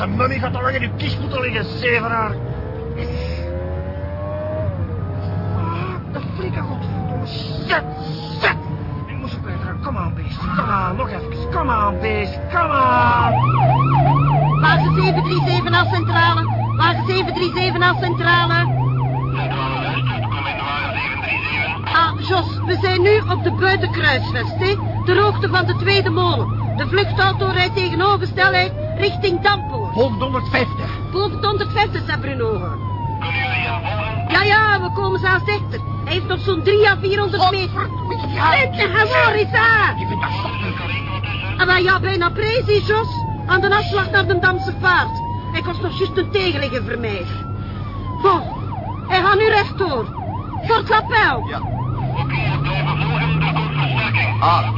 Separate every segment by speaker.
Speaker 1: zijn mummy gaat al lang in uw kies moeten liggen, zevenaar. De flikker, godverdomme. Shit, shit. Ik moest beter. Kom aan, beest. Kom aan, nog even. Kom aan, beest. Kom aan.
Speaker 2: Wagen 737 naar centrale. Wagen 737 naar centrale. Ah, Jos, we zijn nu op de buitenkruisvest, hè. Ter hoogte van de tweede molen. De vluchtauto rijdt tegenover snelheid richting Dampoort.
Speaker 1: 150.
Speaker 2: Boven de 150, zei Bruno. Ja, ja, we komen zelfs dichter. Hij heeft nog zo'n 3 à 400 meter. Zit, gewoon eens aan.
Speaker 1: Je bent dat stop
Speaker 2: Ah, maar ja, bijna precies, Jos. Aan de afslag naar de Damse vaart. Ik was nog juist een tegenligger vermijden. Bon, hij gaat nu rechtdoor. Fort Lapel.
Speaker 3: Ja. Ah,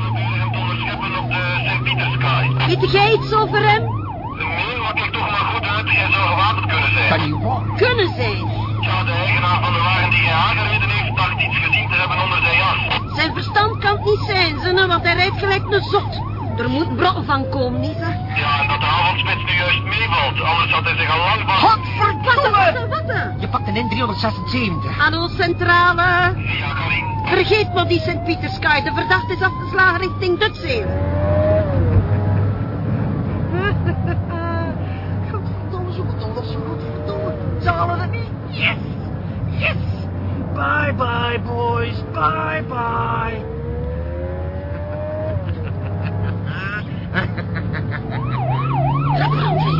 Speaker 2: Weet jij iets over hem?
Speaker 3: Nee, toch maar goed uit. Hij zou gewapend kunnen zijn.
Speaker 1: kan waar.
Speaker 2: Kunnen zijn.
Speaker 3: Ja, de eigenaar van de wagen die hij aangereden heeft, dacht iets gezien te hebben onder zijn jas.
Speaker 2: Zijn verstand kan het niet zijn, zonne, want hij rijdt gelijk een zot. Er moet brokken van komen, niet hè?
Speaker 3: Ja, en dat de avondspits nu juist meevalt. Anders had hij zich al lang vast...
Speaker 2: Wat?
Speaker 1: Je pakt een N376.
Speaker 2: Hallo, centrale.
Speaker 3: Ja, Karin.
Speaker 2: Vergeet maar die Sint-Pieterskaai. De verdachte is afgeslagen richting Dutzeel.
Speaker 1: Halen het niet. Yes. Yes. Bye bye, boys. Bye bye.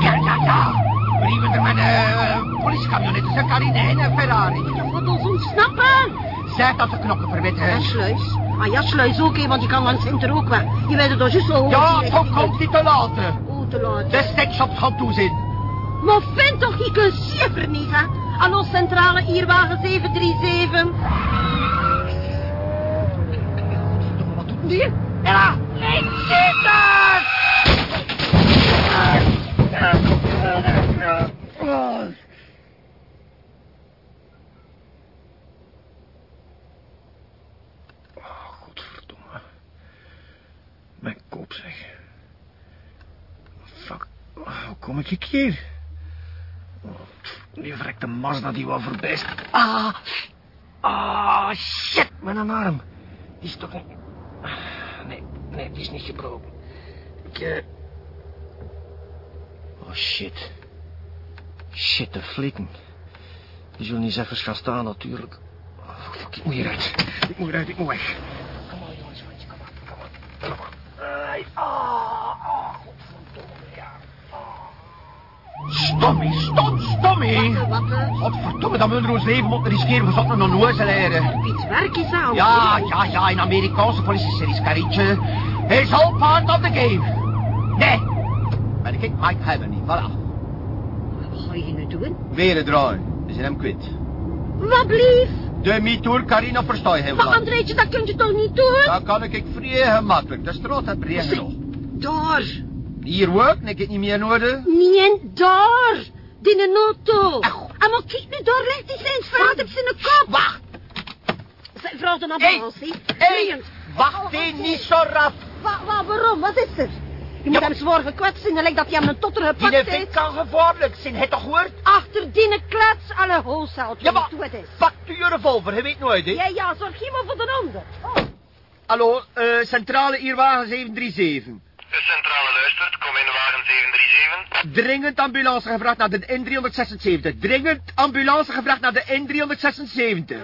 Speaker 1: Ja, ja, ja. We liepen er met uh, politiecamionetten, een Carine en een Ferrari.
Speaker 2: Je moet ons ontsnappen.
Speaker 1: Zeg dat de knoppen verwitten.
Speaker 2: Ja, sluis. Ah ja, sluis ook, hè, want je kan langs Sinter ook weg. Je weet het toch juist zo.
Speaker 1: Ja, toch komt hij te laten.
Speaker 2: Oh, te laat.
Speaker 1: De stekshops gaan toezien.
Speaker 2: Maar vind toch ik een schiffer niet, hè? Hallo, centrale, hier wagen 737.
Speaker 1: Godverdomme, wat doet die? Ja, niet zitten! Oh, godverdomme. Mijn kop, zeg. Fuck, hoe kom ik hier? Die verrekte Mazda die wel voorbij. Ah! Ah, shit, mijn arm. Die is toch niet... Nee, nee, die is niet gebroken. Ik, eh... Oh, shit. Shit, de flikken. Die zullen niet even gaan staan, natuurlijk. Oh, fuck, ik moet hieruit. Ik moet eruit, ik moet weg. Kom maar, jongens, kom maar, kom maar. Kom maar. Ah, ah, godverdomme, ja. Stommy, stom,
Speaker 2: hè?
Speaker 1: Godverdomme, dat we ons leven moeten riskeren voor zo'n onnozel leren.
Speaker 2: Iets werk is aan.
Speaker 1: Ja, ja, ja, in Amerikaanse politie-series, Karietje. Hij is all part of the game. Nee. Maar ik Mike hebben niet, voilà.
Speaker 2: Wat ga je nu doen?
Speaker 4: Weer draaien. We zijn hem kwijt.
Speaker 2: Wat blief?
Speaker 4: De mitoer Carina versta je heel
Speaker 2: Maar. Andreetje, dat kun je toch niet doen?
Speaker 4: Dat kan ik vrij gemakkelijk. De straat heb regen
Speaker 2: Zeg,
Speaker 4: nog.
Speaker 2: Daar.
Speaker 4: Hier ook, ik het niet meer nodig.
Speaker 2: Nee, daar. Die een auto. En maar kijk nu, daar ligt die zijn vader op zijn kop.
Speaker 1: Wacht,
Speaker 2: Zijn vrouw de ambulance,
Speaker 1: hey,
Speaker 2: Dringend.
Speaker 1: wacht die niet zo rap.
Speaker 2: Wa, wa, waarom? Wat is er? Je moet
Speaker 1: Ja,
Speaker 2: hem zwaar gekwetst zijn lijkt dat hij hem een totter
Speaker 1: Die
Speaker 2: gepakt heeft.
Speaker 1: kan gevaarlijk zijn, het toch gehoord?
Speaker 2: Achter die klets alle hoofdzaal.
Speaker 1: Ja, maar,
Speaker 2: het is.
Speaker 1: pak u je revolver, je weet nooit, hè?
Speaker 2: Ja, ja, zorg je maar voor de ander. Oh.
Speaker 4: Hallo, eh, centrale Ierwagen 737.
Speaker 3: De centrale luistert, kom in wagen 737.
Speaker 4: Dringend ambulance gevraagd naar de N376. Dringend ambulance gevraagd naar de N376.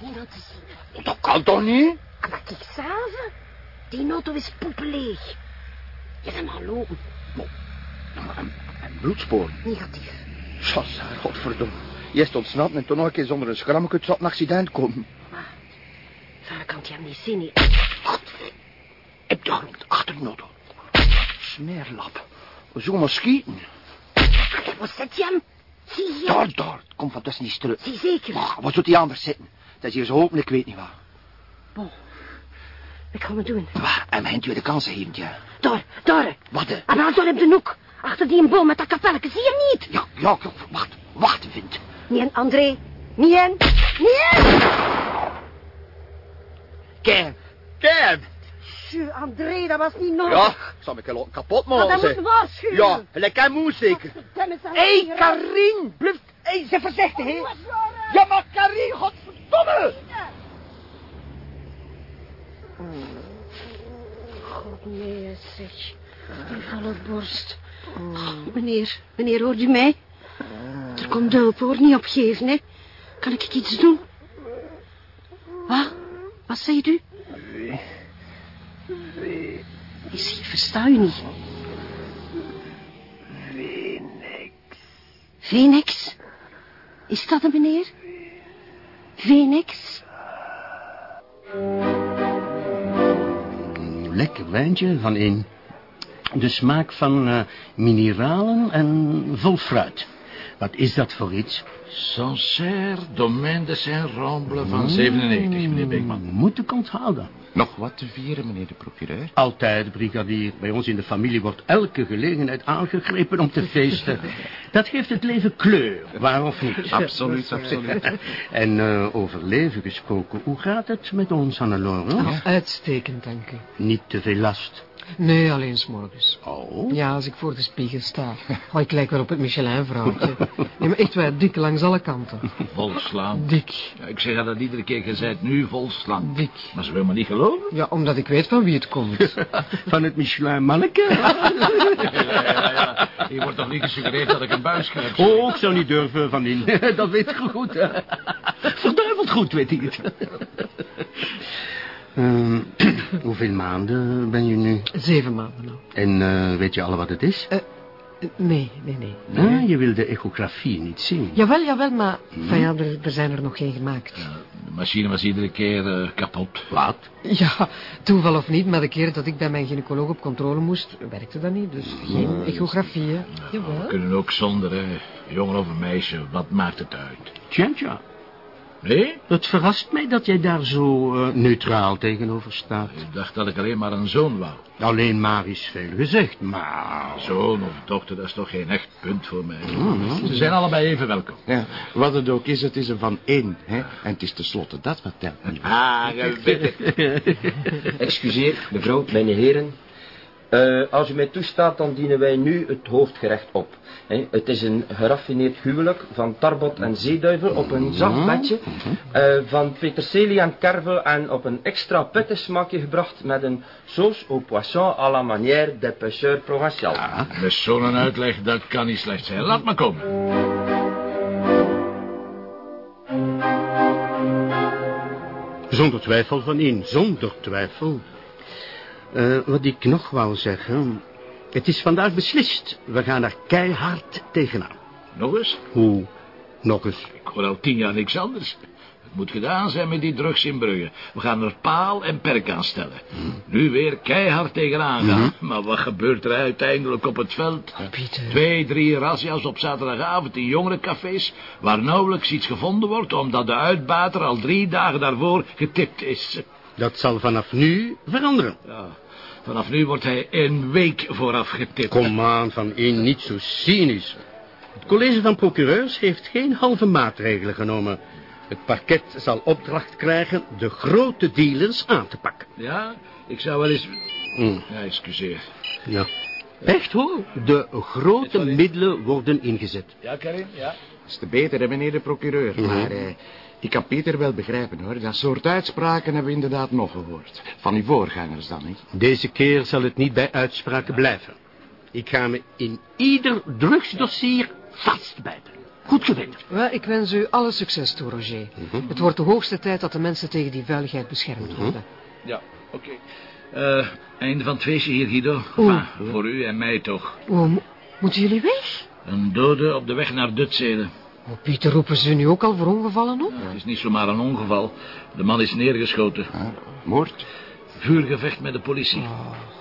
Speaker 2: Hoe dat is.
Speaker 4: Dat kan toch niet?
Speaker 2: Ah, maar kijk zelf. Die auto is poepeleeg. Je bent maar lopen.
Speaker 4: En, en bloedspoor.
Speaker 2: Negatief.
Speaker 4: Sas, godverdomme. Je is ontsnapt en toen nog een keer zonder een schrammetje tot een accident komen.
Speaker 2: Waar kan je hem niet zien? hè?
Speaker 4: Ik daar achter de auto. Smeerlap. We zullen maar schieten.
Speaker 2: Waar zit je hem? Zie je?
Speaker 4: Daar, daar. Kom van tussen die struik.
Speaker 2: Zie zeker.
Speaker 4: Maar wat zou die anders zitten? Dat is hier zo open, ik weet niet waar.
Speaker 2: Bon. Ik ga me doen.
Speaker 4: Waar? En mijn tweede kans geven, ja.
Speaker 2: Daar, daar.
Speaker 4: Wat?
Speaker 2: En dan daar op de hoek. Achter die een boom met dat kapelletje, zie je niet?
Speaker 4: Ja, ja, wacht, wacht, Vint.
Speaker 2: Niet André. Niet. Niet in.
Speaker 4: Kijk, kijk.
Speaker 2: Tju, André, dat was niet nodig.
Speaker 4: Ja, zal ik kapot
Speaker 2: Maar dat
Speaker 4: maken.
Speaker 2: moeten waarschuwen.
Speaker 4: Ja, gelijk moes zeker. Hé, Karin, blijf... Hé, ze voorzichtig, hè. Ja, maar Karin, godverdomme.
Speaker 2: God, nee, zeg. Volle borst. Oh, meneer, meneer, hoort u mij? Er komt hoor. Niet opgeven, hè. Kan ik iets doen? Wat? Wat zegt u? Is, ik versta u niet. Phoenix. Is dat een meneer? Phoenix?
Speaker 5: Lekker wijntje van in. De smaak van eh, mineralen en vol fruit. Wat is dat voor iets?
Speaker 6: Sancerre, Domaine de Saint-Ramble van 97, meneer Beekman.
Speaker 5: Moet ik onthouden.
Speaker 6: Nog wat te vieren, meneer de procureur?
Speaker 5: Altijd, brigadier. Bij ons in de familie wordt elke gelegenheid aangegrepen om te feesten. Dat geeft het leven kleur, waar of niet?
Speaker 6: Absoluut, absoluut.
Speaker 5: En eh, over leven gesproken, hoe gaat het met ons, Hannelore?
Speaker 7: Uitstekend, dank u.
Speaker 5: Niet te veel last.
Speaker 7: Nee, alleen s'morgens.
Speaker 5: Oh,
Speaker 7: Ja, als ik voor de spiegel sta. Oh, ik lijk wel op het Michelin-vrouwtje. Nee, maar echt wel dik langs alle kanten.
Speaker 6: Volslaan.
Speaker 7: Dik,
Speaker 6: Ja, ik zeg dat iedere keer gezegd, nu volslaan.
Speaker 7: dik.
Speaker 6: Maar ze willen me niet geloven.
Speaker 7: Ja, omdat ik weet van wie het komt.
Speaker 5: van het Michelin-manneke?
Speaker 6: Ja, ja, Hier wordt toch niet gesuggereerd dat ik een buis krijg?
Speaker 5: Oh, ik zou niet durven, Van In. Dat weet je goed, hè? Verduiveld goed, weet ik het. Ehm, hoeveel maanden ben je nu?
Speaker 7: Zeven maanden nou.
Speaker 5: En eh, weet je alle wat het is?
Speaker 7: Eh, Nee, nee, nee.
Speaker 5: Ah, je wil de echografie niet zien.
Speaker 7: Jawel, jawel, maar van ja, er, er zijn er nog geen gemaakt.
Speaker 6: De machine was iedere keer eh, kapot.
Speaker 5: Wat?
Speaker 7: Ja, toeval of niet, maar de keer dat ik bij mijn gynaecoloog op controle moest, werkte dat niet. Dus geen echografie, hè.
Speaker 6: We
Speaker 7: Jawel.
Speaker 6: kunnen ook zonder, hè. Jongen of een meisje, wat maakt het uit?
Speaker 5: Tja, tja.
Speaker 6: Nee?
Speaker 5: Het verrast mij dat jij daar zo eh, neutraal tegenover staat.
Speaker 6: Ik dacht dat ik alleen maar een zoon wou.
Speaker 5: Alleen maar is veel gezegd, maar...
Speaker 6: Zoon of dochter, dat is toch geen echt punt voor mij. Ze zijn allebei even welkom.
Speaker 8: Ja, wat het ook is, het is er van één. Hè? En het is tenslotte dat wat telt.
Speaker 6: Ah.
Speaker 1: Excuseer, mevrouw, mijn heren. Eh, als u mij toestaat, dan dienen wij nu het hoofdgerecht op. Hè, het is een geraffineerd huwelijk van tarbot en zeeduivel op een zacht bedje. eh, van peterselie en kervel en op een extra pittig smaakje gebracht met een sauce au poisson à la manière des pêcheurs provinciaux.
Speaker 6: Met zo'n uitleg, dat kan niet slecht zijn. Laat maar komen.
Speaker 5: Zonder twijfel van in, zonder twijfel. Eh, wat ik nog wou zeggen... Het is vandaag beslist. We gaan er keihard tegenaan.
Speaker 6: Nog eens?
Speaker 5: Hoe? Nog eens.
Speaker 6: Ik hoor al tien jaar niks anders. Het moet gedaan zijn met die drugs in Brugge. We gaan er paal en perk aan stellen. Nu weer keihard tegenaan gaan. Maar wat gebeurt er uiteindelijk op het veld?
Speaker 7: Pieter.
Speaker 6: Twee, drie razzia's op zaterdagavond in jongerencafés... waar nauwelijks iets gevonden wordt... omdat de uitbater al drie dagen daarvoor getipt is.
Speaker 5: Dat zal vanaf nu veranderen.
Speaker 6: Ja, vanaf nu wordt hij een week vooraf getipt.
Speaker 5: Kom aan, van in, niet zo cynisch. Het college van procureurs heeft geen halve maatregelen genomen. Het parket zal opdracht krijgen de grote dealers aan te pakken.
Speaker 6: Ja, ik zou wel eens...
Speaker 5: Mm,
Speaker 6: Ja, excuseer.
Speaker 5: ja. Echt hoor, de grote middelen worden ingezet.
Speaker 6: Ja, Karin, ja.
Speaker 8: Dat is te beter, hè, meneer de procureur. Maar eh, ik kan Pieter wel begrijpen, hoor. Dat soort uitspraken hebben we inderdaad nog gehoord. Van uw voorgangers dan, niet?
Speaker 5: Deze keer zal het niet bij uitspraken blijven. Ik ga me in ieder drugsdossier vastbijten. Goed gewend.
Speaker 7: Wel, ik wens u alle succes toe, Roger. Het wordt de hoogste tijd dat de mensen tegen die vuiligheid beschermd worden.
Speaker 6: Ja, oké. Eh, einde van het feestje hier, Guido. Enfin, voor u en mij toch.
Speaker 7: Oh, mo- moeten jullie weg?
Speaker 6: Een dode op de weg naar Dutzelen.
Speaker 7: Oh, Pieter, roepen ze nu ook al voor ongevallen op?
Speaker 6: Het is niet zomaar een ongeval. De man is neergeschoten.
Speaker 8: Ah, moord?
Speaker 6: Vuurgevecht met de politie.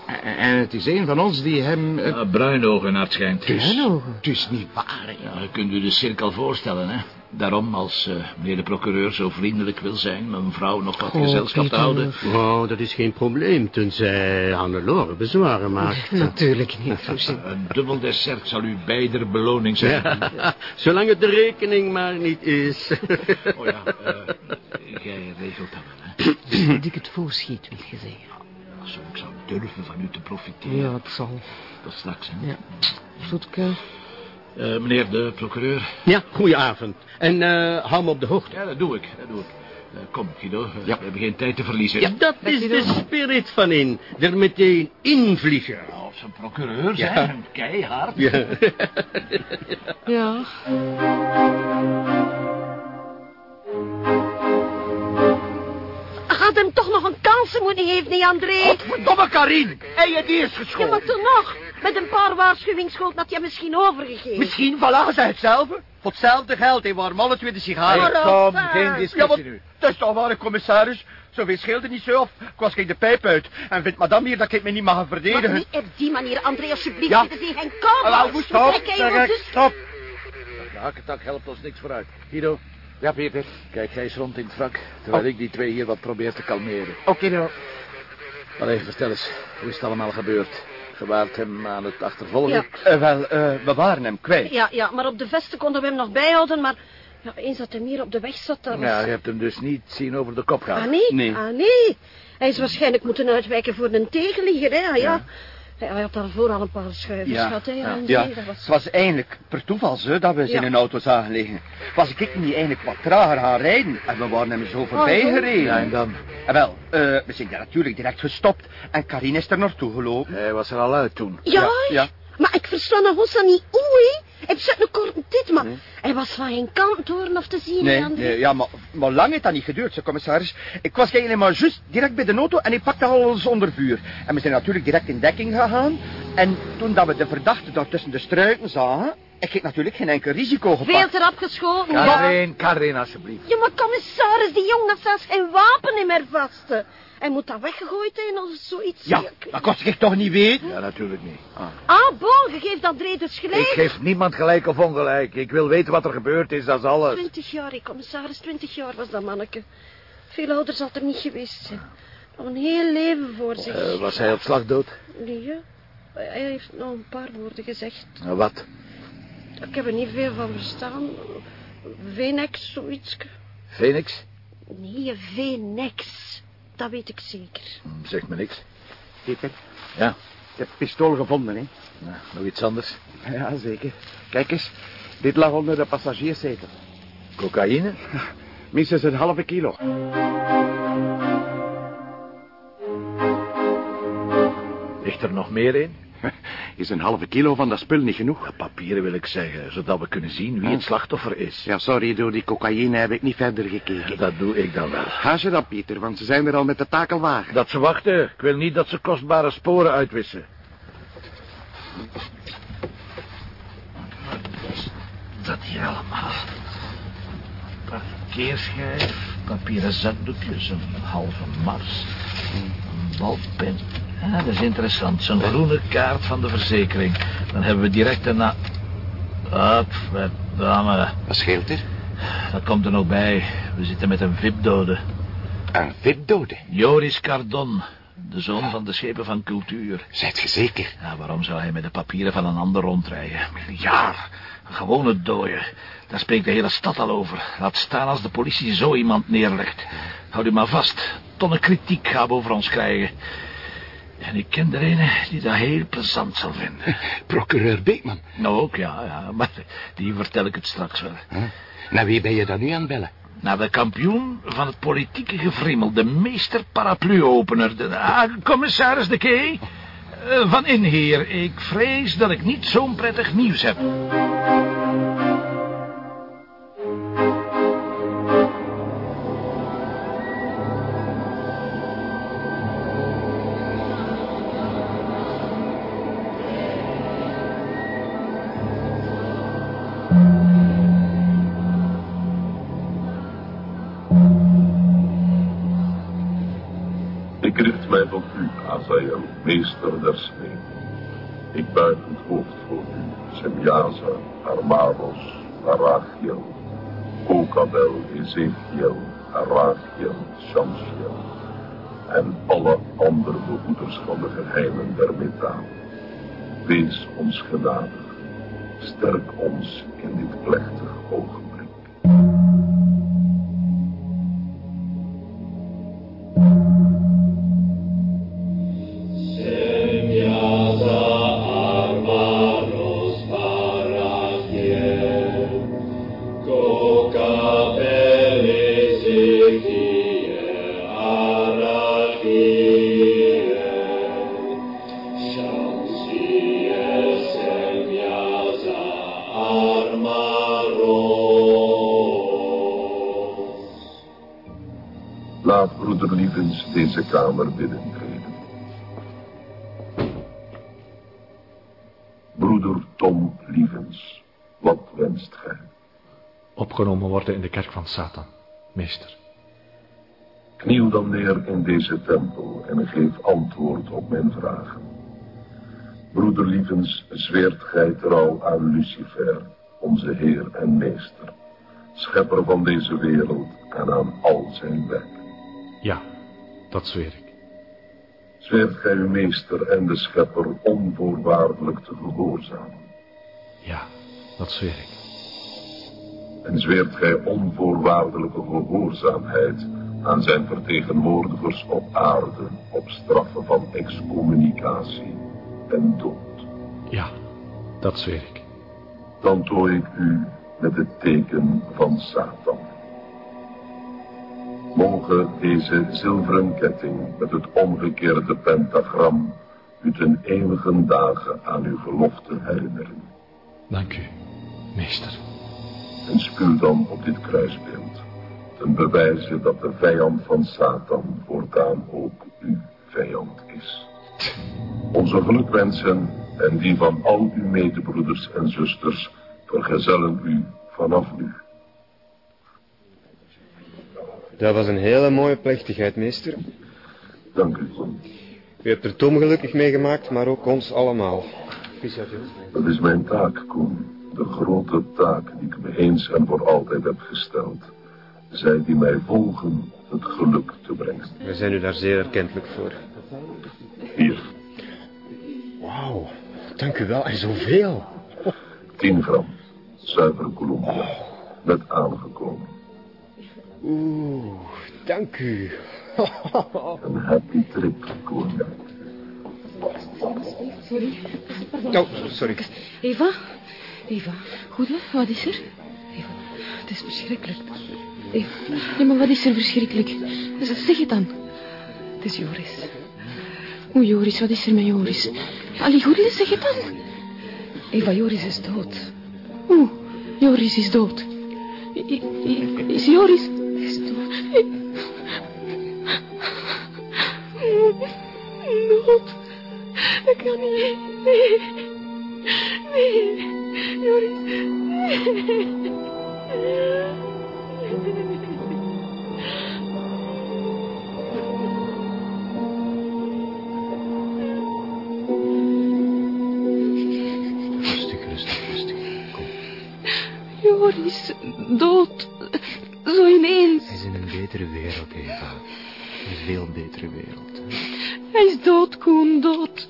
Speaker 8: En, en het is een van ons die hem... eh,
Speaker 6: Ja, bruinogen naar het schijnt.
Speaker 7: Bruinogen?
Speaker 8: Het is niet waar.
Speaker 6: Ja, kunt u de cirkel voorstellen, hè. Daarom, als eh, meneer de procureur zo vriendelijk wil zijn... mijn vrouw nog wat
Speaker 7: Oh,
Speaker 6: gezelschap te houden...
Speaker 5: Oh, dat is geen probleem, tenzij Hannelore bezwaren maakt.
Speaker 7: Natuurlijk niet.
Speaker 6: Een dubbel dessert zal u beider beloning zijn.
Speaker 5: Ja, zolang het de rekening maar niet is.
Speaker 6: Oh ja, eh, jij regelt dat wel, hè.
Speaker 7: Dat ik het voorschiet, wil je zeggen.
Speaker 6: Zo, ik zou durven van u te profiteren.
Speaker 7: Ja, het zal.
Speaker 6: Tot straks, hè.
Speaker 7: Ja. Zoetke.
Speaker 6: Eh, meneer de procureur.
Speaker 5: Ja, goedenavond. En eh, hou me op de hoogte.
Speaker 6: Ja, dat doe ik, dat doe ik. Eh, kom, Guido,
Speaker 8: Ja.
Speaker 6: we hebben geen tijd te verliezen.
Speaker 5: Ja, dat is de spirit van in. Er meteen invliegen.
Speaker 6: Nou, Of zijn procureur
Speaker 5: Ja.
Speaker 6: zijn, keihard.
Speaker 5: Ja.
Speaker 7: Ja.
Speaker 2: Had hem toch nog een kans moeten geven, niet André?
Speaker 4: Domme Karin, en je die is
Speaker 2: Ja,
Speaker 4: geschoten.
Speaker 2: maar toen nog. Met een paar waarschuwingsschoten had je misschien overgegeven.
Speaker 4: Misschien voilà, zij hetzelfde.
Speaker 1: Voor hetzelfde geld, hè, waarom alle twee de sigaren?
Speaker 2: Hey,
Speaker 4: Kom, geen
Speaker 1: Ja, maar
Speaker 4: discussie nu.
Speaker 1: dat is toch waar, commissaris? Zoveel scheelde niet zo, of ik was geen de pijp uit. En vindt madame hier dat ik me niet mag
Speaker 2: Maar
Speaker 1: verdedigen?
Speaker 2: niet op die manier, André, alsjeblieft.
Speaker 1: Ja.
Speaker 2: Geen kous.
Speaker 1: Allau, moest stop,
Speaker 2: hij dus-
Speaker 1: stop.
Speaker 6: De hakketak helpt ons niks vooruit. Guido,
Speaker 8: Ja, Peter.
Speaker 6: kijk jij eens rond in het wrak... terwijl ik die twee hier wat probeer te kalmeren.
Speaker 8: Oké, nou.
Speaker 6: Allee, vertel eens, hoe is het allemaal gebeurd? Je waart hem aan het achtervolgen?
Speaker 2: Ja.
Speaker 1: Eh, wel, eh, we waren hem kwijt.
Speaker 2: Ja, ja, maar op de vesten konden we hem nog bijhouden, maar... Ja, eens dat hij hier op de weg zat, was...
Speaker 6: Ja, je hebt hem dus niet zien over de kop gaan.
Speaker 2: Ah, nee?
Speaker 1: Nee.
Speaker 2: Ah, nee. Hij is waarschijnlijk moeten uitwijken voor een tegenligger, hè? Ah, ja. Hij had daarvoor al een paar schuivers
Speaker 1: Ja,
Speaker 2: gehad, hè?
Speaker 1: ja, ja.
Speaker 2: dat was...
Speaker 1: Het was eigenlijk per toeval zo dat we ze
Speaker 2: Ja.
Speaker 1: in een auto zagen liggen. Was ik niet eigenlijk wat trager gaan rijden en we waren hem zo voorbij
Speaker 2: Oh, zo?
Speaker 1: gereden.
Speaker 6: Ja, en dan?
Speaker 1: En wel, eh, we zijn daar natuurlijk direct gestopt en Karin is er naartoe gelopen.
Speaker 6: Hij was er al uit toen.
Speaker 2: Ja,
Speaker 1: Ja, ja.
Speaker 2: Maar ik versta nog ons niet hoe? Hij zit een korte tijd, maar hij was van geen kant horen of te zien,
Speaker 1: Nee,
Speaker 2: André?
Speaker 1: nee, ja, maar, maar lang heeft dat niet geduurd, zo, commissaris. Ik was eigenlijk maar juist direct bij de auto en ik pakte alles onder vuur. En we zijn natuurlijk direct in dekking gegaan. En toen dat we de verdachte daar tussen de struiken zagen, ik heb natuurlijk geen enkel risico
Speaker 2: Veel
Speaker 1: gepakt.
Speaker 2: te rap geschoten, ja.
Speaker 6: Karin, Karin, alsjeblieft.
Speaker 2: Ja, maar commissaris, die jongen had zelfs geen wapen in meer vast. hè. Hij moet dat weggegooid hebben of zoiets.
Speaker 1: Ja, dat kost ik toch niet weten?
Speaker 6: Ja, natuurlijk niet.
Speaker 2: Ah, bon, je geeft André dus gelijk.
Speaker 6: Ik geef niemand gelijk of ongelijk. Ik wil weten wat er gebeurd is, dat is alles.
Speaker 2: Twintig jaar, commissaris, twintig jaar was dat manneke. Veel ouder zal het er niet geweest zijn. Nog een heel leven voor zich.
Speaker 6: Eh, was hij op slag dood?
Speaker 2: Nee, hè. hij heeft nog een paar woorden gezegd.
Speaker 6: Nou, wat?
Speaker 2: Ik heb er niet veel van verstaan. Venex, zoiets.
Speaker 6: Phoenix?
Speaker 2: Nee, Venex. Dat weet ik zeker.
Speaker 6: Hm, Zeg me niks.
Speaker 8: Peter,
Speaker 6: Ja,
Speaker 8: ik heb pistool gevonden, hè.
Speaker 6: nou, nog iets anders.
Speaker 8: Ja, zeker. Kijk eens. Dit lag onder de passagierszetel.
Speaker 6: Cocaïne?
Speaker 8: Minstens een halve kilo.
Speaker 6: Ligt er nog meer in?
Speaker 8: Is een halve kilo van dat spul niet genoeg?
Speaker 6: Ja, papieren wil ik zeggen, zodat we kunnen zien wie het slachtoffer is.
Speaker 8: Ja, sorry, door die cocaïne heb ik niet verder gekeken.
Speaker 6: Dat doe ik dan wel.
Speaker 8: Ga je dan, Pieter, want ze zijn er al met de takelwagen.
Speaker 6: Dat ze wachten. Ik wil niet dat ze kostbare sporen uitwissen. Dat hier allemaal. Parkeerschijf, papieren zakdoekjes, een halve mars, een balpen. Ja, dat is interessant. Zo'n groene kaart van de verzekering. Dan hebben we direct een na... Wat verdamme.
Speaker 8: Wat scheelt er?
Speaker 6: Dat komt er nog bij. We zitten met een VIP-dode.
Speaker 8: Een vipdode.
Speaker 6: Joris Cardon, de zoon van de schepen van cultuur.
Speaker 8: Zijt ge zeker?
Speaker 6: Ja, waarom zou hij met de papieren van een ander rondrijden? Miljard. Een gewone dooie. Daar spreekt de hele stad al over. Laat staan als de politie zo iemand neerlegt. Houd u maar vast. Tonnen kritiek gaan we over ons krijgen. En ik ken er een die dat heel plezant zal vinden.
Speaker 8: Procureur Beekman.
Speaker 6: Nou ook, ja, ja. Maar die vertel ik het straks wel.
Speaker 8: Naar wie ben je dan nu aan het bellen?
Speaker 6: Naar de kampioen van het politieke gefrimmel. De meester parapluopener. De, ah, commissaris de Kee. Eh, van inheer. Ik vrees dat ik niet zo'n prettig nieuws heb.
Speaker 9: Richt mij tot u, Azael, meester der smee. Ik buig het hoofd voor u, Semjaza, Armaros, Arachiel, Kokabel, Ezekiel, Arachiel, Shamsiel en alle andere behoeders van de geheimen der metaal. Wees ons genadig, sterk ons in dit plechtig ogenblik. Deze kamer binnentreden. Broeder Tom Lievens, wat wenst gij?
Speaker 10: Opgenomen worden in de kerk van Satan, meester.
Speaker 9: Kniel dan neer in deze tempel en geef antwoord op mijn vragen. Broeder Lievens, zweert gij trouw aan Lucifer, onze Heer en Meester, schepper van deze wereld en aan al zijn werk.
Speaker 10: Ja, dat zweer ik.
Speaker 9: Zweert gij uw meester en de schepper onvoorwaardelijk te gehoorzamen.
Speaker 10: Ja, dat zweer ik.
Speaker 9: En zweert gij onvoorwaardelijke gehoorzaamheid aan zijn vertegenwoordigers op aarde op straffen van excommunicatie en dood.
Speaker 10: Ja, dat zweer ik.
Speaker 9: Dan tooi ik u met het teken van Satan. Mogen deze zilveren ketting met het omgekeerde pentagram u ten eeuwige dagen aan uw gelofte herinneren.
Speaker 10: Dank u, meester.
Speaker 9: En spuw dan op dit kruisbeeld, ten bewijze dat de vijand van Satan voortaan ook uw vijand is. Onze gelukwensen en die van al uw medebroeders en zusters vergezellen u vanaf nu.
Speaker 11: Dat was een hele mooie plechtigheid, meester.
Speaker 9: Dank u.
Speaker 11: U hebt er Tom gelukkig mee gemaakt, maar ook ons allemaal.
Speaker 9: Dat is mijn taak, Koen. De grote taak die ik me eens en voor altijd heb gesteld. Zij die mij volgen het geluk te brengen.
Speaker 11: We zijn u daar zeer erkentelijk voor.
Speaker 9: Hier,
Speaker 11: Wauw, dank u wel. En zoveel.
Speaker 9: 10 gram. Zuivere Colombia. Net aangekomen.
Speaker 11: Oeh, dank u.
Speaker 9: Een happy trip, Koen.
Speaker 2: Sorry.
Speaker 11: Oh, sorry.
Speaker 2: Eva? Eva, goed hè? Wat is er? Eva, het is verschrikkelijk. Eva, ja, maar wat is er verschrikkelijk? Z- Zeg het dan. Het is Joris. Oeh, Joris, wat is er met Joris? Allee, goed, zeg het dan. Eva, Joris is dood. Oeh, Joris is dood. I- I- Is Joris... Nee. Nee. Joris.
Speaker 11: Rustig, betere wereld, Eva. Een veel betere wereld. hè.
Speaker 2: Hij is dood, Koen, dood.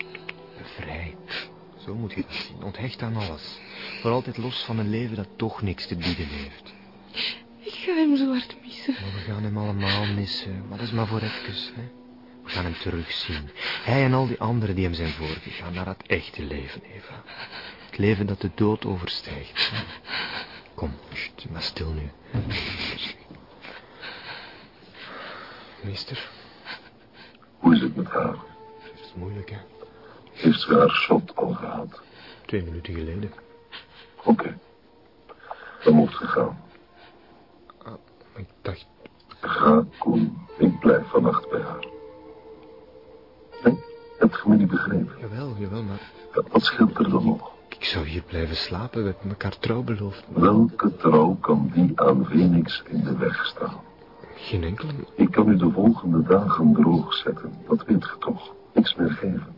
Speaker 11: Bevrijd. Zo moet je dat zien. Onthecht aan alles. Voor altijd los van een leven dat toch niks te bieden heeft.
Speaker 2: Ik ga hem zo hard missen.
Speaker 11: Maar we gaan hem allemaal missen. Maar dat is maar voor even, hè. We gaan hem terugzien. Hij en al die anderen die hem zijn voorgegaan naar het echte leven, Eva. Het leven dat de dood overstijgt. Kom, sst, maar stil nu. Meester,
Speaker 9: Hoe is het met haar?
Speaker 11: het is moeilijk, hè.
Speaker 9: Heeft ze haar shot al gehad?
Speaker 11: Twee minuten geleden.
Speaker 9: Oké. Dan moet ze gaan.
Speaker 11: Ik dacht,
Speaker 9: Ga, Koen. Ik blijf vannacht bij haar. Nee, hebt je me niet begrepen?
Speaker 11: jawel, jawel, maar
Speaker 9: Wat scheelt er dan nog?
Speaker 11: ik zou hier blijven slapen. We hebben elkaar trouw beloofd.
Speaker 9: Welke trouw kan die aan Phoenix in de weg staan?
Speaker 11: Geen enkele...
Speaker 9: Ik kan u de volgende dagen droog zetten. Dat weet ge toch. Niks meer geven.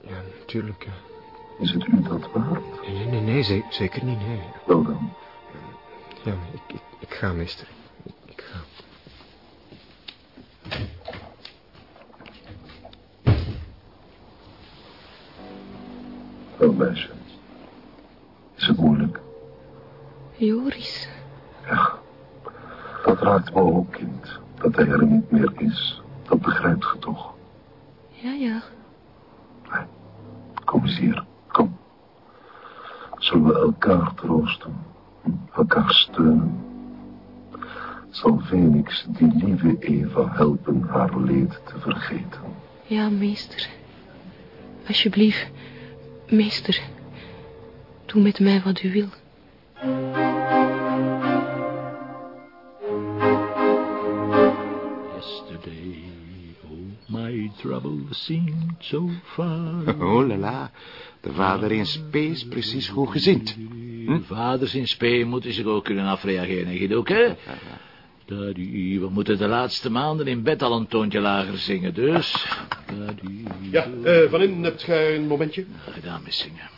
Speaker 11: Ja, natuurlijk. ja.
Speaker 9: Is het u dat waard?
Speaker 11: Nee, nee, nee, nee ze- zeker niet, nee.
Speaker 9: Wel dan.
Speaker 11: Ja, ik, ik, ik ga, meester. Ik, ik ga.
Speaker 9: Wel, meisje. Is het moeilijk?
Speaker 12: Joris.
Speaker 9: Dat raakt me ook, kind. Dat hij er niet meer is. Dat begrijpt ge toch?
Speaker 12: Ja, ja.
Speaker 9: Kom eens hier. Kom. Zullen we elkaar troosten? Elkaar steunen? Zal Phoenix die lieve Eva helpen haar leed te vergeten?
Speaker 12: Ja, meester. Alsjeblieft, meester. Doe met mij wat u wil.
Speaker 6: Yesterday, oh my trouble seemed so far.
Speaker 8: Oh, la la. De vader in space precies goed gezind.
Speaker 6: Hm? Vaders in spe moeten zich ook kunnen afreageren, Guido, hè? Daddy, we moeten de laatste maanden in bed al een toontje lager zingen, dus... Daddy,
Speaker 13: Ja, eh, Van In, hebt gij een momentje?
Speaker 6: Gedaan met zingen.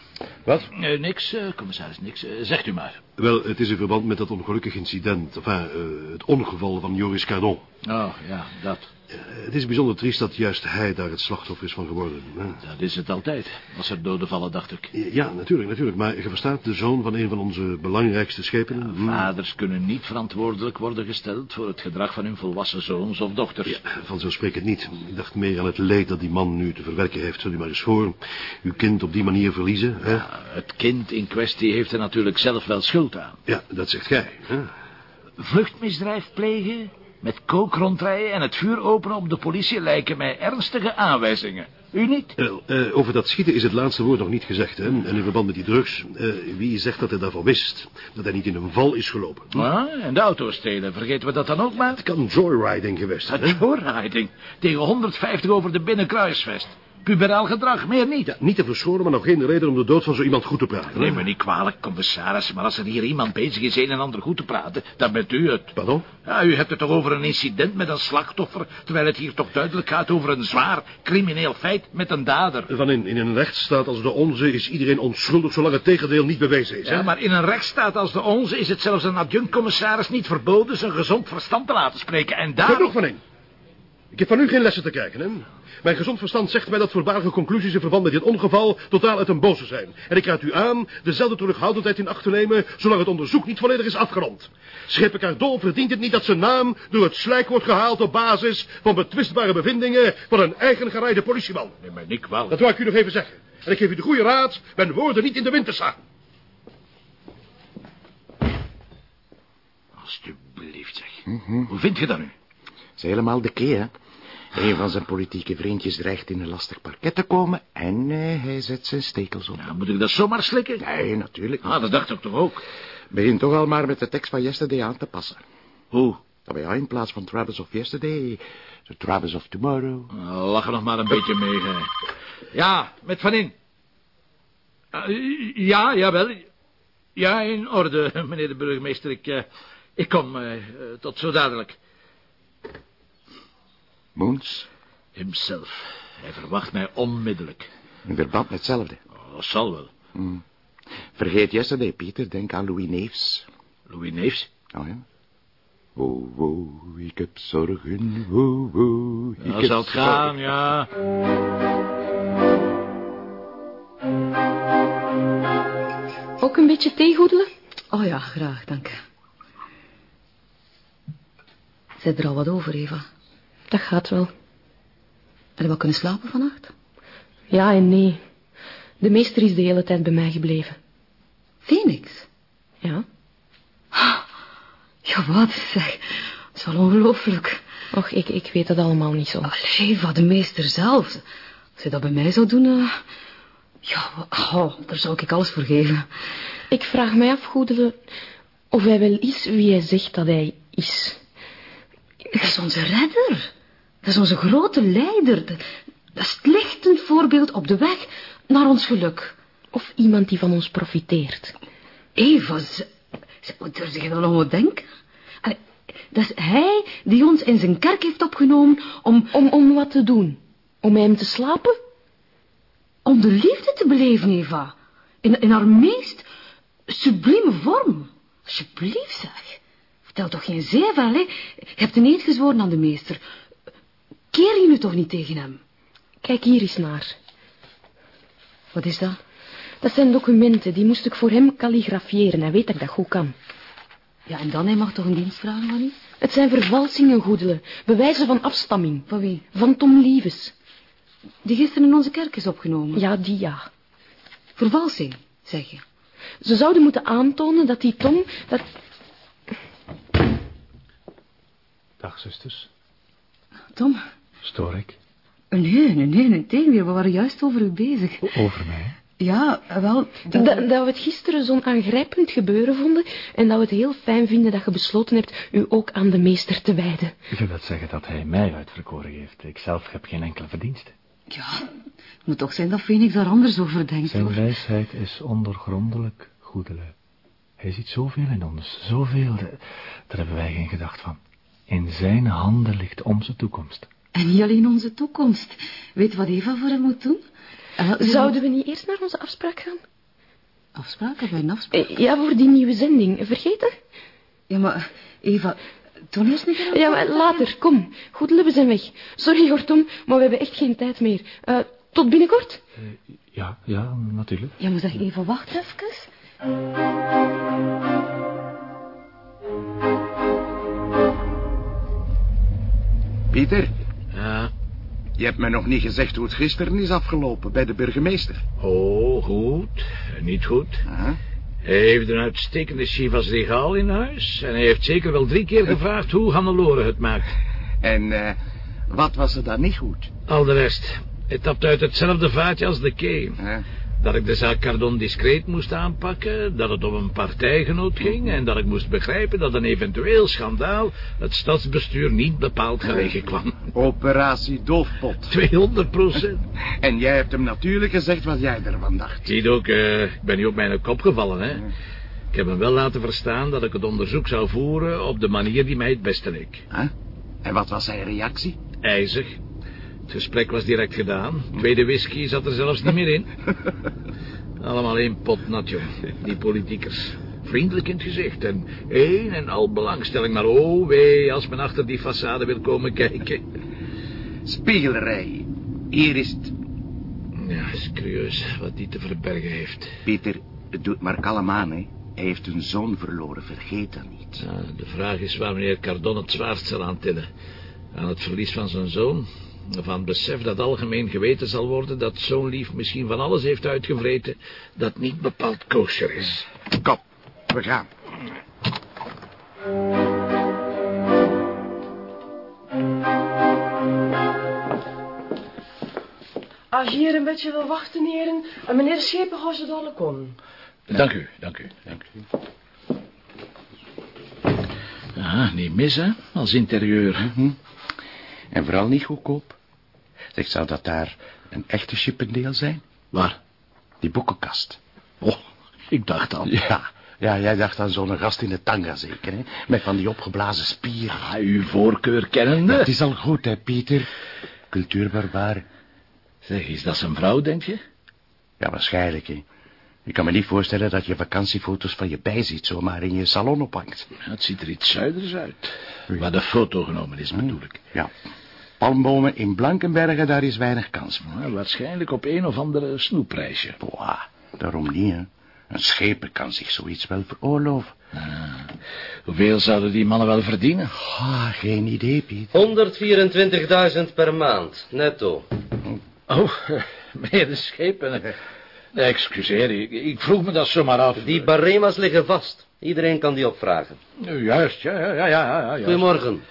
Speaker 13: Wat?
Speaker 6: Eh, niks, eh, commissaris, niks. Zegt u maar.
Speaker 13: Wel, het is in verband met dat ongelukkig incident. Enfin, eh, het ongeval van Joris Cardon.
Speaker 6: Oh, ja, dat.
Speaker 13: Eh, het is bijzonder triest dat juist hij daar het slachtoffer is van geworden. hè.
Speaker 6: Dat is het altijd. Als er doden vallen, dacht ik.
Speaker 13: Ja, natuurlijk, natuurlijk. Maar je verstaat, de zoon van een van onze belangrijkste schepenen...
Speaker 6: Vaders kunnen niet verantwoordelijk worden gesteld voor het gedrag van hun volwassen zoons of dochters.
Speaker 13: Vanzelfsprekend niet. Ik dacht meer aan het leed dat die man nu te verwerken heeft. Stel u maar eens voor, uw kind op die manier verliezen. Hè?
Speaker 6: Het kind in kwestie heeft er natuurlijk zelf wel schuld
Speaker 13: Ja, dat zegt gij. Hè?
Speaker 6: Vluchtmisdrijf plegen, met kook rondrijden en het vuur openen op de politie lijken mij ernstige aanwijzingen. U niet?
Speaker 13: Eh, over dat schieten is het laatste woord nog niet gezegd. Hè? En in verband met die drugs, eh, wie zegt dat hij daarvan wist? Dat hij niet in een val is gelopen?
Speaker 6: Ah, en de auto stelen, vergeten we dat dan ook maar?
Speaker 13: Het kan joyriding geweest zijn.
Speaker 6: Het joyriding, tegen 150 over de binnenkruisvest. Puberaal gedrag, meer niet.
Speaker 13: Ja, niet te verschoren, maar nog geen reden om de dood van zo iemand goed te praten.
Speaker 6: Neem me niet kwalijk, commissaris, maar als er hier iemand bezig is een en ander goed te praten, dan bent u het.
Speaker 13: Pardon?
Speaker 6: Ja, u hebt het toch over een incident met een slachtoffer, terwijl het hier toch duidelijk gaat over een zwaar crimineel feit met een dader.
Speaker 13: Van in, in een rechtsstaat als de onze is iedereen onschuldig zolang het tegendeel niet bewezen is. Hè?
Speaker 6: Ja, maar in een rechtsstaat als de onze is het zelfs een adjunct-commissaris niet verboden zijn gezond verstand te laten spreken. En daar...
Speaker 13: Genoeg van in. Ik heb van u geen lessen te krijgen, hè? Mijn gezond verstand zegt mij dat voorbarige conclusies in verband met dit ongeval totaal uit een boze zijn. En ik raad u aan dezelfde terughoudendheid in acht te nemen, zolang het onderzoek niet volledig is afgerond. Schepen Cardon verdient het niet dat zijn naam door het slijk wordt gehaald op basis van betwistbare bevindingen van een eigen gerijde politieman.
Speaker 6: Neem mij niet kwalijk.
Speaker 13: Dat wou ik u nog even zeggen. En ik geef u de goede raad, mijn woorden niet in de wind te slaan.
Speaker 6: Alsjeblieft, zeg.
Speaker 8: Mhm.
Speaker 6: Hoe vind je dat nu?
Speaker 8: is helemaal de key, hè. Een van zijn politieke vriendjes dreigt in een lastig parket te komen... en eh, hij zet zijn stekels op.
Speaker 6: Nou, moet ik dat zomaar slikken?
Speaker 8: Nee, natuurlijk niet.
Speaker 6: Ah, dat dacht ik toch ook.
Speaker 8: Begin toch al maar met de tekst van Yesterday aan te passen.
Speaker 6: Hoe?
Speaker 8: Dat wij in plaats van Travis of Yesterday... de Travis of Tomorrow...
Speaker 6: Nou, lach er nog maar een beetje mee, hè. Ja, met Van In. Uh, ja, jawel. Ja, in orde, meneer de burgemeester. Ik, uh, ik kom uh, tot zo dadelijk.
Speaker 8: Moons?
Speaker 6: Himself. Hij verwacht mij onmiddellijk.
Speaker 8: In verband met hetzelfde.
Speaker 6: Oh, dat zal wel.
Speaker 8: Hmm. Vergeet Yesterday, Pieter. Denk aan Louis Neefs.
Speaker 6: Louis Neefs?
Speaker 8: Oh ja. Oh, oh, ik heb zorgen. Oh, oh, ik
Speaker 6: ja,
Speaker 8: heb
Speaker 6: zal het gaan, ja.
Speaker 12: Ook een beetje thee goedelen?
Speaker 14: Oh ja, graag, dank. Zit er al wat over, Eva?
Speaker 12: Dat gaat wel.
Speaker 14: Heb je wel kunnen slapen vannacht?
Speaker 12: Ja en nee. De meester is de hele tijd bij mij gebleven.
Speaker 14: Phoenix?
Speaker 12: Ja.
Speaker 14: Ja, wat zeg. Dat is wel ongelooflijk.
Speaker 12: Och, ik, ik weet het allemaal niet zo.
Speaker 14: Ach, Eva, de meester zelf. Als hij dat bij mij zou doen... Uh... Ja, oh, daar zou ik alles voor geven.
Speaker 12: Ik vraag mij af, Goedele, of hij wel is wie hij zegt dat hij is.
Speaker 14: Dat is onze redder. Dat is onze grote leider. Dat is het lichtend voorbeeld op de weg naar ons geluk.
Speaker 12: Of iemand die van ons profiteert.
Speaker 14: Eva, ze, ze, durf je dan nog wat denken? Allee,
Speaker 2: Dat is hij die ons in zijn kerk heeft opgenomen om,
Speaker 12: Om, om wat te doen? Om hem te slapen?
Speaker 2: om de liefde te beleven, Eva. In, in haar meest sublieme vorm. Alsjeblieft, zeg. Vertel toch geen zeevel, hè. Je hebt een eed gezworen aan de meester. Keer je nu toch niet tegen hem?
Speaker 12: Kijk hier eens naar.
Speaker 2: Wat is dat?
Speaker 12: Dat zijn documenten, die moest ik voor hem kalligraferen. Hij weet dat ik dat goed kan.
Speaker 2: Ja, en dan, hij mag toch een dienst vragen, Annie?
Speaker 12: Het zijn vervalsingen, goedelen. Bewijzen van afstamming.
Speaker 2: Van wie?
Speaker 12: Van Tom Lieves.
Speaker 2: Die gisteren in onze kerk is opgenomen.
Speaker 12: Ja, die ja.
Speaker 2: Vervalsing, zeg je.
Speaker 12: Ze zouden moeten aantonen dat die Tom... Dat...
Speaker 10: Dag, zusters.
Speaker 2: Tom?
Speaker 10: Stoor ik?
Speaker 2: Nee, nee, nee, nee, tegendeel. We waren juist over u bezig.
Speaker 10: Over mij?
Speaker 2: Ja, wel...
Speaker 12: Dat, dat we het gisteren zo'n aangrijpend gebeuren vonden... en dat we het heel fijn vinden dat je besloten hebt... u ook aan de meester te wijden.
Speaker 10: Je wilt zeggen dat hij mij uitverkoren heeft. Ik zelf heb geen enkele verdienste.
Speaker 2: Ja, het moet toch zijn dat Phoenix daar anders over denkt,
Speaker 10: Zijn
Speaker 2: hoor.
Speaker 10: wijsheid is ondergrondelijk, goedele. Hij ziet zoveel in ons, zoveel. Daar hebben wij geen gedacht van. In zijn handen ligt onze toekomst.
Speaker 2: En niet alleen onze toekomst. Weet wat Eva voor hem moet doen? Eh,
Speaker 12: Zouden we niet eerst naar onze afspraak gaan?
Speaker 2: Afspraak? Hebben wij een afspraak?
Speaker 12: Eh, Ja, voor die nieuwe zending. Vergeet dat?
Speaker 2: Ja, maar Eva, toen is niet...
Speaker 12: Ja, maar later. Kom. Goedelen, we zijn weg. Sorry hoor, Tom, maar we hebben echt geen tijd meer. Eh, tot binnenkort.
Speaker 10: Ja, ja, natuurlijk.
Speaker 2: Ja, maar zeg Eva, wacht even.
Speaker 8: Pieter,
Speaker 6: Ja.
Speaker 8: je hebt mij nog niet gezegd hoe het gisteren is afgelopen bij de burgemeester.
Speaker 6: Oh, goed. Niet goed.
Speaker 8: Aha.
Speaker 6: Hij heeft een uitstekende chivas legaal in huis. En hij heeft zeker wel drie keer gevraagd hoe Hannelore het maakt.
Speaker 8: En eh, wat was er dan niet goed?
Speaker 6: Al de rest. Hij tapt uit hetzelfde vaatje als de Kee.
Speaker 8: Hè?
Speaker 6: Dat ik de zaak Cardon discreet moest aanpakken, dat het om een partijgenoot ging... en dat ik moest begrijpen dat een eventueel schandaal het stadsbestuur niet bepaald gelegen kwam.
Speaker 8: Operatie Doofpot.
Speaker 6: 200 procent.
Speaker 8: En jij hebt hem natuurlijk gezegd wat jij ervan dacht.
Speaker 6: Ziet ook, eh, ik ben niet op mijn kop gevallen, hè. Ik heb hem wel laten verstaan dat ik het onderzoek zou voeren op de manier die mij het beste leek.
Speaker 8: Huh? En wat was zijn reactie?
Speaker 6: IJzig. Het gesprek was direct gedaan. Tweede whisky zat er zelfs niet meer in. Allemaal één pot nat, jong. Die politiekers. Vriendelijk in het gezicht en één en al belangstelling. Maar oh wee, als men achter die façade wil komen kijken.
Speaker 8: Spiegelerij. Hier is het.
Speaker 6: Ja, is curieus wat die te verbergen heeft.
Speaker 8: Pieter, het doet maar kalm aan, hè. Hij heeft een zoon verloren, vergeet dat niet.
Speaker 6: Ja, de vraag is waar meneer Cardon het zwaarst zal aantillen. Aan het verlies van zijn zoon? Het besef dat algemeen geweten zal worden... dat zo'n lief misschien van alles heeft uitgevreten... dat niet bepaald kosher is.
Speaker 8: Kom, we gaan.
Speaker 15: Als je hier een beetje wil wachten, heren... en meneer de Schepen gaat zo dadelijk komen.
Speaker 6: Dank u, dank u, dank u. Ja, niet mis, hè, als interieur.
Speaker 8: En vooral niet goedkoop. Zeg, zou dat daar een echte chippendeel zijn?
Speaker 6: Waar?
Speaker 8: Die boekenkast.
Speaker 6: Oh, ik dacht al.
Speaker 8: Ja, ja jij dacht aan zo'n gast in de tanga zeker, hè? Met van die opgeblazen spieren.
Speaker 6: Ah, uw voorkeur kennende.
Speaker 8: Het is al goed, hè, Pieter? Cultuurbarbaar.
Speaker 6: Zeg, is dat zijn vrouw, denk je?
Speaker 8: Ja, waarschijnlijk, hè. Ik kan me niet voorstellen dat je vakantiefoto's van je bijziet zomaar in je salon ophangt.
Speaker 6: Ja, het ziet er iets zuiders uit. Waar de foto genomen is, bedoel ik.
Speaker 8: Ja. Palmbomen in Blankenbergen, daar is weinig kans voor.
Speaker 6: Ja, waarschijnlijk op een of andere snoepprijsje.
Speaker 8: Boah, daarom niet, hè. Een scheper kan zich zoiets wel veroorloven.
Speaker 6: Ah, hoeveel zouden die mannen wel verdienen?
Speaker 8: Ah, geen idee, Piet.
Speaker 16: 124.000 per maand, netto.
Speaker 6: Oh, meneer de schepen. Nee, excuseer, ik, ik vroeg me dat zomaar af.
Speaker 16: Die barema's liggen vast. Iedereen kan die opvragen.
Speaker 6: Juist, ja, ja, ja, ja. ja.
Speaker 16: Goedemorgen.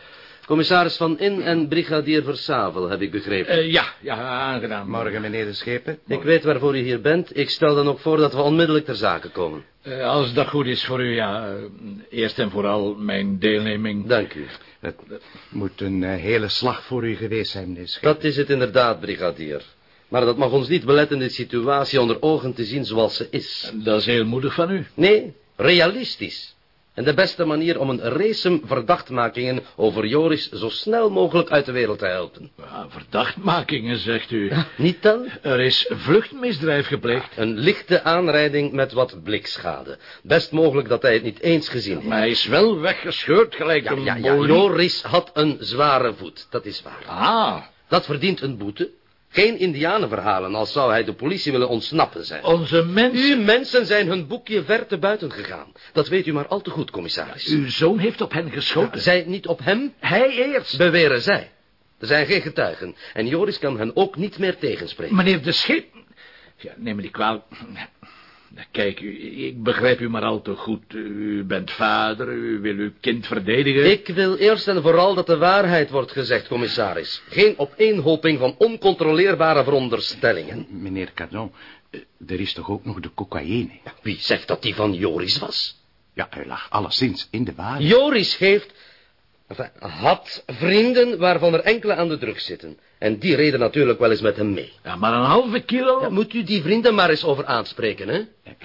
Speaker 16: Commissaris Van In en brigadier Versavel, heb ik begrepen.
Speaker 6: Eh, ja, ja, aangenaam.
Speaker 8: Morgen, meneer de Schepen.
Speaker 16: Ik weet waarvoor u hier bent. Ik stel dan ook voor dat we onmiddellijk ter zake komen.
Speaker 6: Eh, als dat goed is voor u, ja. eh, eerst en vooral mijn deelneming.
Speaker 16: Dank u.
Speaker 8: Het moet een hele slag voor u geweest zijn, meneer Schepen.
Speaker 16: Dat is het inderdaad, brigadier. Maar dat mag ons niet beletten de situatie onder ogen te zien zoals ze is.
Speaker 6: Dat is heel moedig van u.
Speaker 16: Nee, realistisch. En de beste manier om een race verdachtmakingen over Joris zo snel mogelijk uit de wereld te helpen.
Speaker 6: Ja, verdachtmakingen, zegt u.
Speaker 16: Niet dan?
Speaker 6: Er is vluchtmisdrijf gepleegd.
Speaker 16: Een lichte aanrijding met wat blikschade. Best mogelijk dat hij het niet eens gezien heeft.
Speaker 6: Maar hij is wel weggescheurd, gelijk een
Speaker 16: ja. Joris had een zware voet, dat is waar.
Speaker 6: Ah,
Speaker 16: Dat verdient een boete. Geen indianenverhalen, als zou hij de politie willen ontsnappen zijn.
Speaker 6: onze mensen...
Speaker 16: Uw mensen zijn hun boekje ver te buiten gegaan. Dat weet u maar al te goed, commissaris.
Speaker 6: Uw zoon heeft op hen geschoten.
Speaker 16: Zij niet op hem,
Speaker 6: Hij eerst.
Speaker 16: beweren zij. Er zijn geen getuigen. En Joris kan hen ook niet meer tegenspreken.
Speaker 6: Meneer de Schip... Ja, neem me niet kwalijk. Kijk, ik begrijp u maar al te goed. U bent vader, u wil uw kind verdedigen.
Speaker 16: Ik wil eerst en vooral dat de waarheid wordt gezegd, commissaris. Geen opeenhoping van oncontroleerbare veronderstellingen.
Speaker 8: Meneer Cardon, eh, er is toch ook nog de cocaïne?
Speaker 16: Wie zegt dat die van Joris was?
Speaker 8: Ja, hij lag alleszins in de wagen.
Speaker 16: Joris heeft... enfin, had vrienden waarvan er enkele aan de drugs zitten. En die reden natuurlijk wel eens met hem mee.
Speaker 6: Ja, maar een halve kilo...
Speaker 16: Ja, moet u die vrienden maar eens over aanspreken, hè?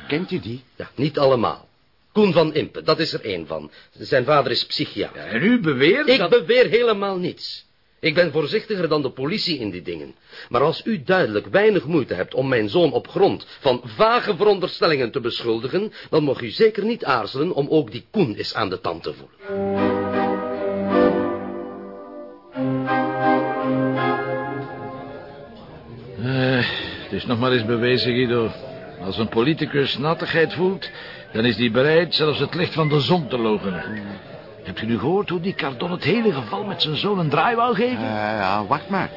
Speaker 8: Kent u die?
Speaker 16: Ja, niet allemaal. Koen van Impe, dat is er één van. Zijn vader is psychiater.
Speaker 6: En u beweert
Speaker 16: Ik
Speaker 6: dat...
Speaker 16: beweer helemaal niets. Ik ben voorzichtiger dan de politie in die dingen. Maar als u duidelijk weinig moeite hebt om mijn zoon op grond van vage veronderstellingen te beschuldigen, dan mag u zeker niet aarzelen om ook die Koen eens aan de tand te voelen.
Speaker 6: Het is nog maar eens bewezen, Guido. Als een politicus nattigheid voelt, dan is hij bereid zelfs het licht van de zon te logenen. Hebt u nu gehoord hoe die Cardon het hele geval met zijn zoon een draai wou geven?
Speaker 8: Eh, ja, wacht maar.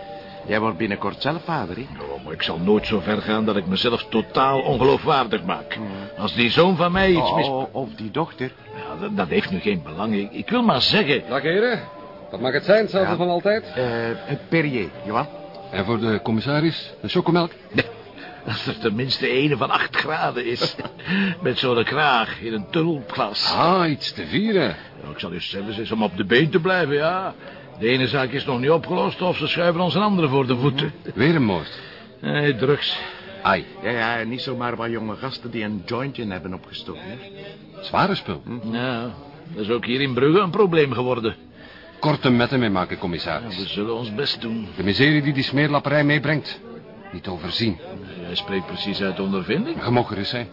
Speaker 8: Jij wordt binnenkort zelf vader, hè?
Speaker 6: Oh, maar ik zal nooit zo ver gaan dat ik mezelf totaal ongeloofwaardig maak. Als die zoon van mij iets mis...
Speaker 8: Oh, of die dochter.
Speaker 6: Ja, dat, dat heeft nu geen belang. Ik, ik wil maar zeggen...
Speaker 17: Dag heren. Wat mag het zijn, hetzelfde
Speaker 8: Ja.
Speaker 17: van altijd?
Speaker 8: Eh, Perrier, Johan.
Speaker 17: En voor de commissaris, de chocomelk?
Speaker 6: Als er tenminste een van acht graden is. Met zo'n kraag in een tulpglas.
Speaker 17: Ah, iets te vieren.
Speaker 6: Ja, ik zal u zelfs eens om op de been te blijven, ja. De ene zaak is nog niet opgelost of ze schuiven ons een andere voor de voeten.
Speaker 17: Weer een moord.
Speaker 6: Nee, drugs.
Speaker 8: Ai. Ja, ja, niet zomaar wat jonge gasten die een jointje hebben opgestoken. hè.
Speaker 17: Zware spul.
Speaker 6: Ja, dat is ook hier in Brugge een probleem geworden.
Speaker 17: Korte metten mee maken,
Speaker 6: Ja,
Speaker 17: commissaris.
Speaker 6: we zullen ons best doen.
Speaker 17: De miserie die die smeerlapperij meebrengt. Niet overzien.
Speaker 6: Jij spreekt precies uit ondervinding.
Speaker 17: Je mag gerust zijn.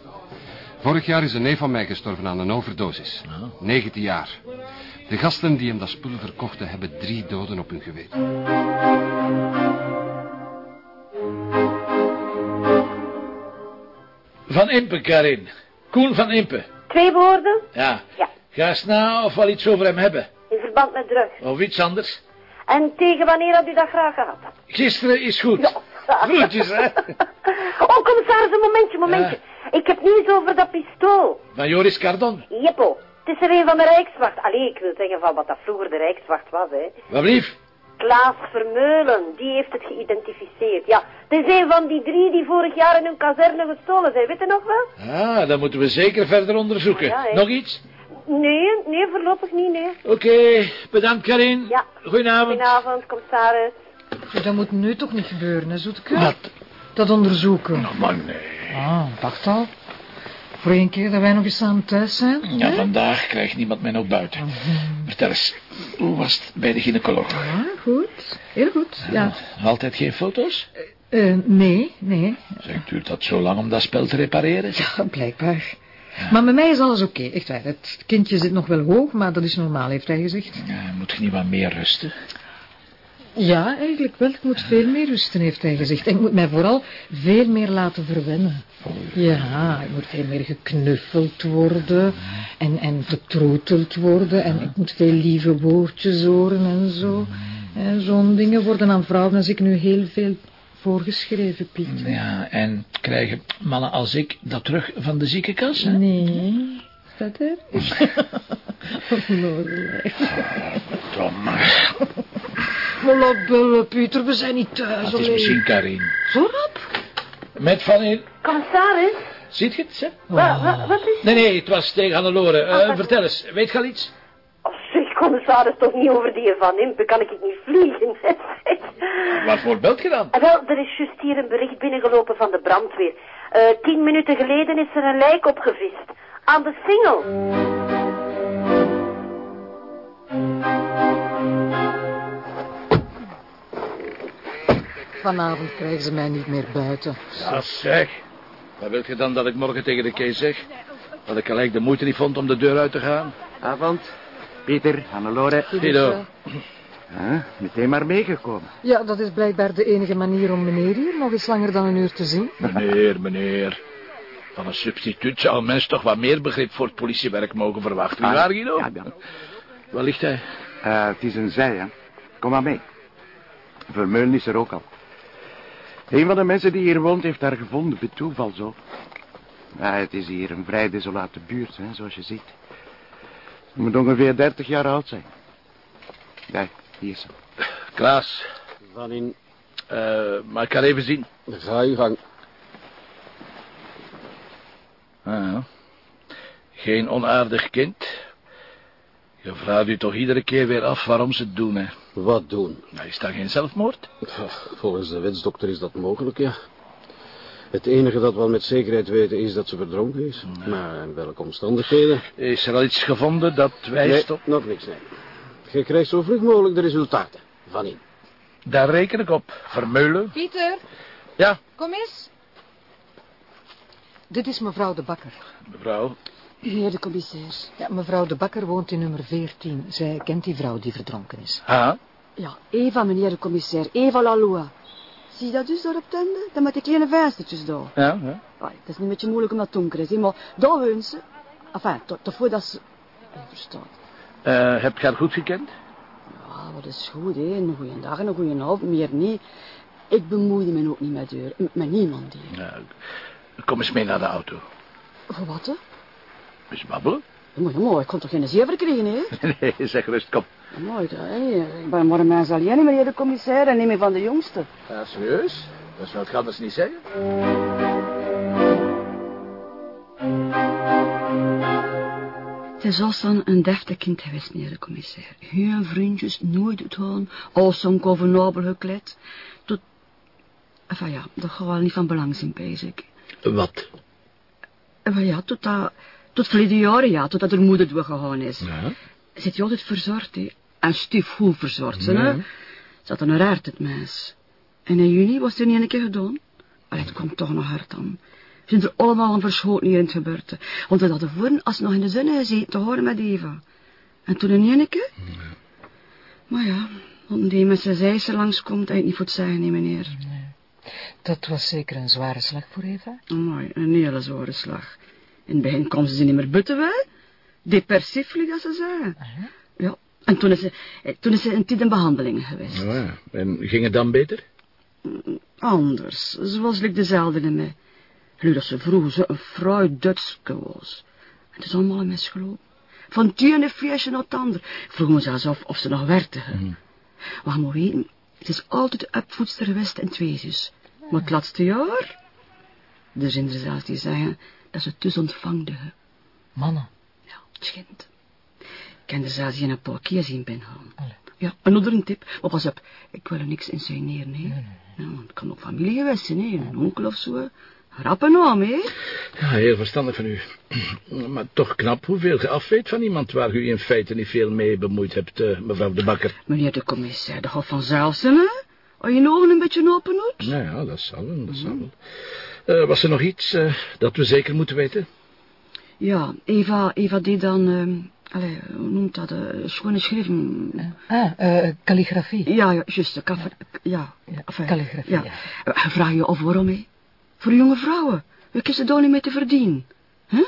Speaker 17: Vorig jaar is een neef van mij gestorven aan een overdosis. 19 jaar. De gasten die hem dat spul verkochten hebben drie doden op hun geweten.
Speaker 6: Van Impe, Karin. Koen van Impe.
Speaker 18: Twee woorden
Speaker 6: Ja.
Speaker 18: Ja.
Speaker 6: Ga eens na of we al iets over hem hebben.
Speaker 18: Verband met drugs.
Speaker 6: Of iets anders.
Speaker 18: En tegen wanneer had u dat graag gehad?
Speaker 6: Gisteren is goed. Groetjes, hè.
Speaker 18: Oh, commissaris, een momentje, momentje. Ik heb nieuws over dat pistool.
Speaker 6: Van Joris Cardon.
Speaker 18: Jeppo, het is er een van de Rijkswacht. Allee, ik wil zeggen van wat dat vroeger de Rijkswacht was, hè.
Speaker 6: Wat blief?
Speaker 18: Klaas Vermeulen, die heeft het geïdentificeerd. Ja, het is een van die drie die vorig jaar in hun kazerne gestolen zijn. Weet je nog wel?
Speaker 6: Ah, dat moeten we zeker verder onderzoeken.
Speaker 18: Ja.
Speaker 6: Nog iets?
Speaker 18: Nee, nee, voorlopig niet, nee.
Speaker 6: Oké, bedankt Karin.
Speaker 18: Ja.
Speaker 6: Goedenavond.
Speaker 18: Goedenavond, commissaris.
Speaker 7: Dat moet nu toch niet gebeuren, hè, Zoeteke?
Speaker 6: Wat?
Speaker 7: Dat onderzoeken.
Speaker 6: Nou, man, nee.
Speaker 7: Ah, dacht al. Voor één keer dat wij nog eens samen thuis zijn.
Speaker 6: Ja,
Speaker 7: hè?
Speaker 6: vandaag krijgt niemand mij nog buiten. Vertel eens, hoe was het bij de gynaecoloog?
Speaker 7: Ja, goed. Heel goed, ja.
Speaker 6: Altijd geen foto's?
Speaker 7: Eh, nee, nee.
Speaker 6: Zeg, duurt dat zo lang om dat spel te repareren?
Speaker 7: Ja, blijkbaar. Maar met mij is alles oké, echt waar. Het kindje zit nog wel hoog, maar dat is normaal, heeft hij gezegd.
Speaker 6: Ja, moet je niet wat meer rusten?
Speaker 7: Ja, eigenlijk wel. Ik moet veel meer rusten, heeft hij gezegd. En ik moet mij vooral veel meer laten verwennen. Ja, ik moet veel meer geknuffeld worden en, en vertroeteld worden. En ik moet veel lieve woordjes horen en zo. En zo'n dingen worden aan vrouwen als ik nu heel veel voorgeschreven, Piet.
Speaker 6: Ja, en krijgen mannen als ik dat terug van de ziekenkast? hè?
Speaker 7: Nee, staat er? Onnozel.
Speaker 6: Tom, maar
Speaker 7: laat bellen, Pieter, we zijn niet thuis.
Speaker 6: het is misschien Karin.
Speaker 7: Zo rap?
Speaker 6: Met Van in...
Speaker 18: Commissaris,
Speaker 6: Ziet je het, zeg?
Speaker 18: wa- wa- wat is...
Speaker 6: Nee, nee, het was tegen Hannelore. Eh
Speaker 18: Ah,
Speaker 6: vertel eens, weet je al iets?
Speaker 18: commissaris toch niet over die van Impe, kan ik het niet vliegen.
Speaker 6: Waarvoor belt je dan?
Speaker 18: Wel, er is juist hier een bericht binnengelopen van de brandweer. Eh, tien minuten geleden is er een lijk opgevist. Aan de singel.
Speaker 7: Vanavond krijgen ze mij niet meer buiten.
Speaker 6: Ja, zeg. Wat wil je dan dat ik morgen tegen de Kees zeg? Dat ik gelijk de moeite niet vond om de deur uit te gaan?
Speaker 8: Avond. Pieter, Hannelore.
Speaker 6: Guido.
Speaker 8: Huh? Meteen maar meegekomen.
Speaker 7: Ja, dat is blijkbaar de enige manier om meneer hier nog eens langer dan een uur te zien.
Speaker 6: Meneer, meneer. Van een substituut zou een mens toch wat meer begrip voor het politiewerk mogen verwachten. Niet waar, Guido?
Speaker 8: Ja, ja.
Speaker 6: Waar ligt hij?
Speaker 8: Eh, het is een zij, hè. Kom maar mee. Vermeulen is er ook al. Een van de mensen die hier woont heeft haar gevonden, bij toeval zo. Ja, het is hier een vrij desolate buurt, hè, zoals je ziet. Ze moet ongeveer 30 jaar oud zijn. Ja, hier is ze.
Speaker 6: Klaas.
Speaker 19: Van in...
Speaker 6: Eh, maar ik ga even zien.
Speaker 19: Ga je gang.
Speaker 6: Ah, ja. Geen onaardig kind. Je vraagt u toch iedere keer weer af waarom ze het doen, hè?
Speaker 19: Wat doen?
Speaker 6: Nou, is dat geen zelfmoord?
Speaker 19: Volgens de wetsdokter is dat mogelijk, ja. Het enige dat we al met zekerheid weten is dat ze verdronken is. Maar in welke omstandigheden?
Speaker 6: Is er al iets gevonden dat wijst
Speaker 19: nee,
Speaker 6: op...
Speaker 19: nog niks, nee. Je krijgt zo vlug mogelijk de resultaten. Van in.
Speaker 6: Daar reken ik op. Vermeulen.
Speaker 7: Pieter.
Speaker 6: Ja?
Speaker 7: Kom eens. Dit is mevrouw de Bakker.
Speaker 6: Mevrouw.
Speaker 15: Meneer de commissaris.
Speaker 7: Ja, mevrouw de Bakker woont in nummer 14. Zij kent die vrouw die verdronken is.
Speaker 6: Ah?
Speaker 15: Ja, Eva, meneer de commissaris. Eva Laloua. Zie je dat dus daar op tende? Dan met die kleine venstertjes daar.
Speaker 6: Ja, ja.
Speaker 15: Het is niet een beetje moeilijk om dat donker is, hè, maar daar woont ze. Enfin, tot, tot voordat ze... Je verstaat.
Speaker 6: Eh, heb je haar goed gekend?
Speaker 15: Ja, wat is goed, hè. Een goeie dag en een goeie avond, meer niet. Ik bemoeide me ook niet met deur, met niemand hier.
Speaker 6: Kom eens mee naar de auto.
Speaker 15: Voor wat, hè?
Speaker 6: Eens babbelen?
Speaker 15: Ja, maar ik kon toch geen zever krijgen, hè?
Speaker 6: nee, zeg rust, kom.
Speaker 15: Hè, ik ben een mens alleen, meneer de commissaris, en niet meer van de jongste.
Speaker 6: Ja, serieus? Dat zou het anders niet zeggen.
Speaker 15: Het is dan een deftig kind geweest, meneer de commissaris. Geen vriendjes, nooit het hoorn, al zo'n convenabel gekleed. Tot... Enfin ja, dat gaat wel niet van belang zijn, pees ik.
Speaker 6: Wat?
Speaker 15: Maar ja, tot dat... Tot verleden jaren, ja, totdat haar moeder doorgegaan is.
Speaker 6: Ja?
Speaker 15: Zit je altijd verzorgd, hè? En stief goed verzorgd, hè?
Speaker 6: Ja.
Speaker 15: Ze had een raart het meis. En in juni was er niet een keer gedaan. Maar het kwam toch nog hard aan. Ze zijn er allemaal aan verschoten hier in het gebeurde. Want we hadden voor als nog in de zon gezeten te horen met Eva. En toen een ene keer... Maar ja, want die met zijn zijse langskomt, hij niet voor het zeggen, nee, meneer.
Speaker 7: Dat was zeker een zware slag voor Eva.
Speaker 15: Oh, mooi, een hele zware slag. In het begin kon ze niet meer butten, wij. Depressief, dat ze zeggen. Ja, en toen is ze, eh, toen is ze een tijd in behandelingen geweest.
Speaker 6: Oh, ja. En ging het dan beter?
Speaker 15: Anders, ze was like dezelfde in mij. Nu dat ze vroeger zo een vrouw Dutske was. Het is allemaal een misgelopen. Van het ene feestje naar het andere. Ik vroeg me zelfs af of ze nog werkte. Maar je moet weten, het is altijd de opvoedster geweest in tweetjes. Maar het laatste jaar... Er zijn er zelfs die zeggen dat ze tussen ontvangde.
Speaker 7: Mannen.
Speaker 15: Ja, het schijnt. Ik kan er zelfs in een paar keer zien binnengaan. Ja, een andere tip. Maar pas op, ik wil er niks insinueren, hè. Ja, want het kan ook familie geweest zijn, hè. Een onkel of zo. Rappe naam, hè.
Speaker 6: Ja, heel verstandig van u. Maar toch knap hoeveel je afweet van iemand waar u in feite niet veel mee bemoeid hebt, eh, mevrouw de Bakker.
Speaker 15: Meneer de commissaris, dat gaat vanzelf zijn, hè. Als je je ogen een beetje open doet.
Speaker 6: Nou ja, dat zal wel, dat zal wel. Eh, was er nog iets eh, dat we zeker moeten weten?
Speaker 15: Ja, Eva, Eva die dan... ehm allee, hoe noemt dat? eh schone schrijven.
Speaker 7: Ah, eh, calligrafie.
Speaker 15: Ja, ja, juist. Ja, enfin,
Speaker 7: calligrafie,
Speaker 15: Ja.
Speaker 7: ja.
Speaker 15: Vraag je af waarom, hè? Voor jonge vrouwen. We kiezen daar niet mee te verdienen. Hè?